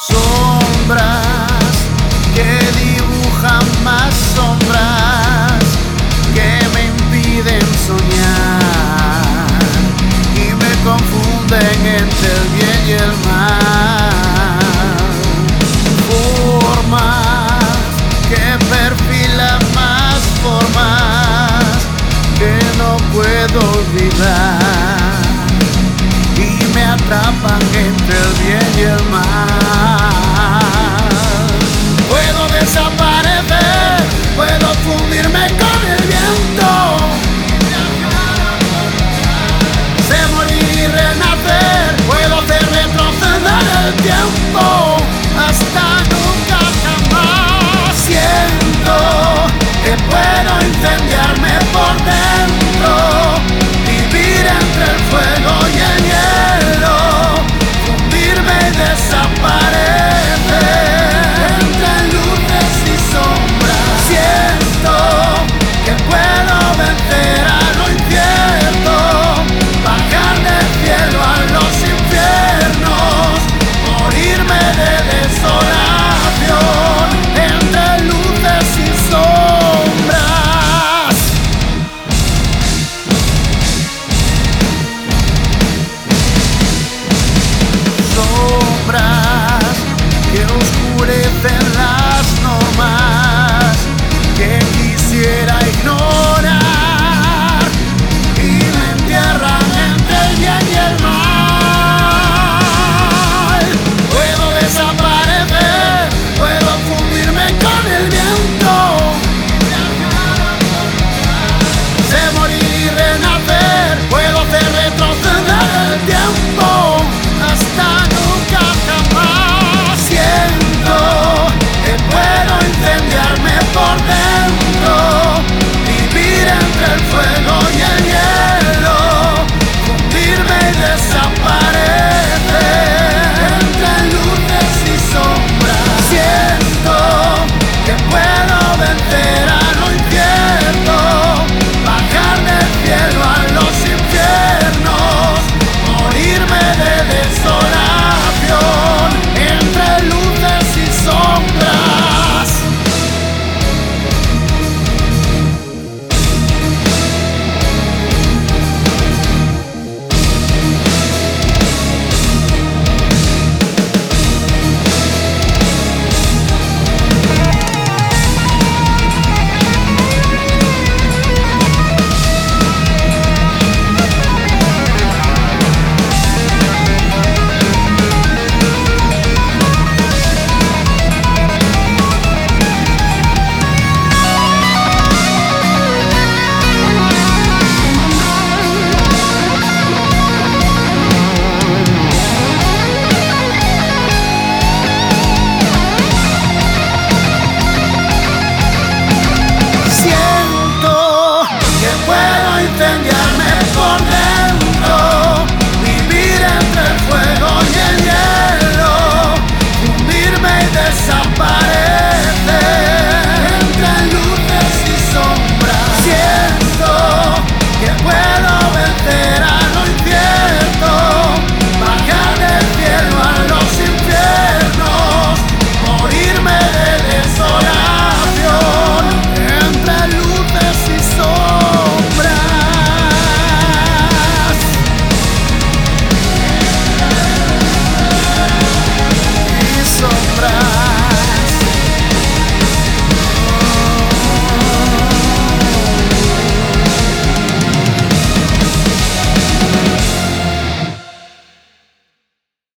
sombras que dibujan más sombras que me impiden soñar y me confunden entre el bien y el mal. Formas que perfilan más formas que no puedo olvidar y me atrapan entre el bien y el mal.